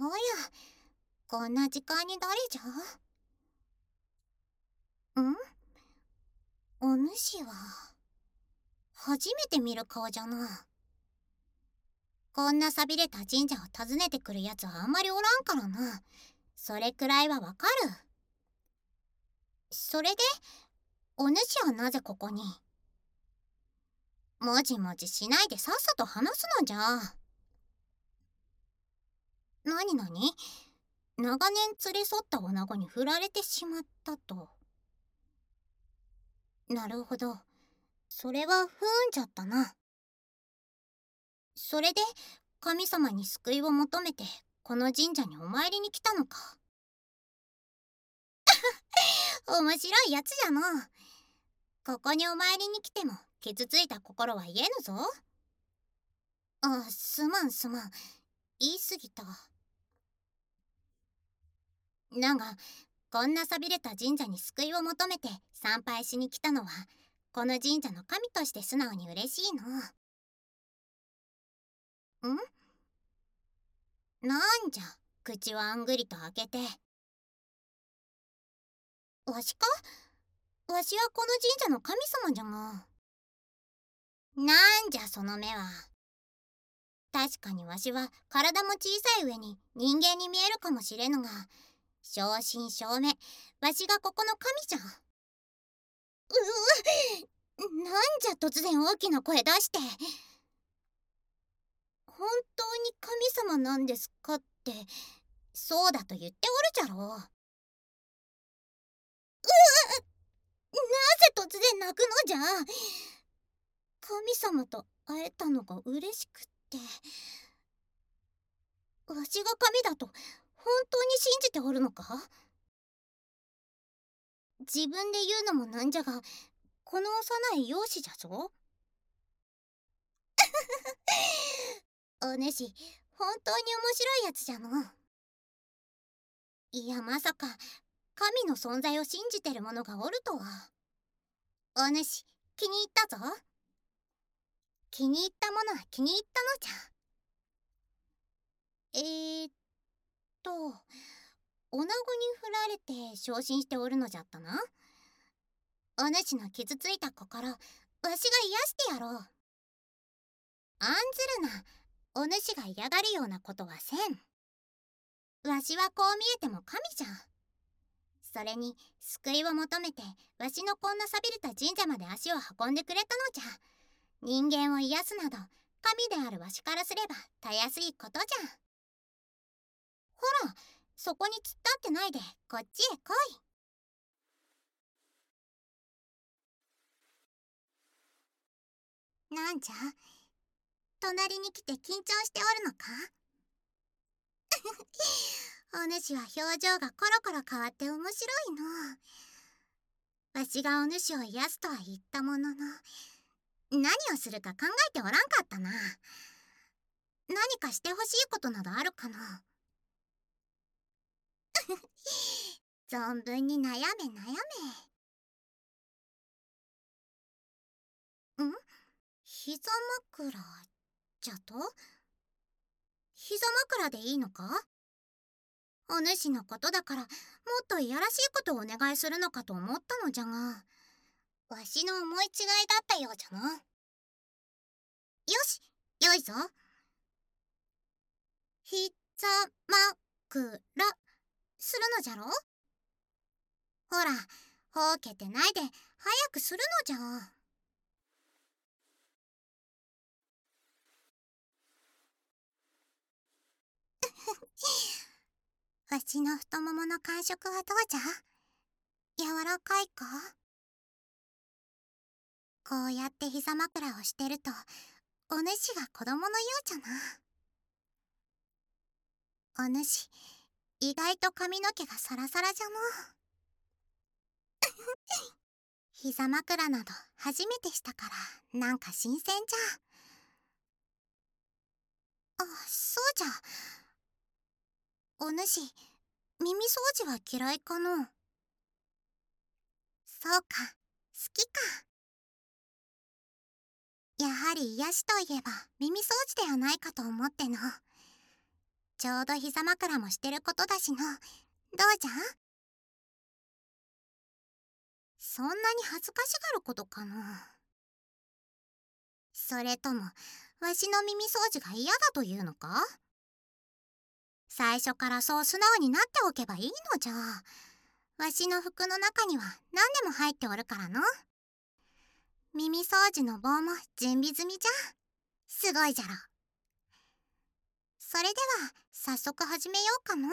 おやこんな時間に誰じゃん？お主は初めて見る顔じゃなこんな寂れた神社を訪ねてくるやつはあんまりおらんからな。それくらいはわかる。それでお主はなぜここに？もじもじしないでさっさと話すのじゃ。なになに長年連れ添った女子に振られてしまったと。なるほど。それは不運じゃったな。それで神様に救いを求めてこの神社にお参りに来たのか。面白いやつじゃの。ここにお参りに来ても傷ついた心は言えぬぞ。あすまんすまん。言い過ぎた。だがこんな寂れた神社に救いを求めて参拝しに来たのはこの神社の神として素直に嬉しいの。ん？なんじゃ口をあんぐりと開けて。わしか？わしはこの神社の神様じゃが。なんじゃその目は。確かにわしは体も小さい上に人間に見えるかもしれぬが正真正銘。わしがここの神じゃん。ううなんじゃ突然大きな声出して。本当に神様なんですかって。そうだと言っておるじゃろ。ううなぜ突然泣くのじゃ。神様と会えたのが嬉しくって。わしが神だと本当に信じておるのか？自分で言うのもなんじゃがこの幼い容姿じゃぞ。お主本当に面白いやつじゃの。いやまさか神の存在を信じてる者がおるとは。お主気に入ったぞ。気に入ったものは気に入ったのじゃ。えー、っと女子に振られて昇進しておるのじゃったな。お主の傷ついた心わしが癒してやろう。案ずるなお主が嫌がるようなことはせん。わしはこう見えても神じゃ。それに救いを求めてわしのこんな寂れた神社まで足を運んでくれたのじゃ。人間を癒すなど神であるわしからすればたやすいことじゃ。ほらそこに突っ立ってないで。こっちへ来い。なんじゃ？隣に来て緊張しておるのか？お主は表情がコロコロ変わって面白いの。わしがお主を癒すとは言ったものの何をするか考えておらんかったな。何かしてほしいことなどあるかな？存分に悩め悩め。ん？膝枕じゃと？膝枕でいいのか？お主のことだからもっといやらしいことをお願いするのかと思ったのじゃがわしの思い違いだったようじゃなよしよいぞ。膝枕するのじゃろ？ほらほうけてないで早くするのじゃ。わしの太ももの感触はどうじゃ？柔らかいか？こうやって膝枕をしてるとお主が子供のようじゃな。お主意外と髪の毛がサラサラじゃの。膝枕など初めてしたからなんか新鮮じゃ。あそうじゃ。お主耳掃除は嫌いかの。そうか好きか。やはり癒しといえば耳掃除ではないかと思っての。ちょうど膝枕もしてることだしのどうじゃ？そんなに恥ずかしがることかな。それともわしの耳掃除が嫌だというのか？最初からそう素直になっておけばいいのじゃ。わしの服の中には何でも入っておるからの。耳掃除の棒も準備済みじゃ。すごいじゃろ。それでは早速始めようかの。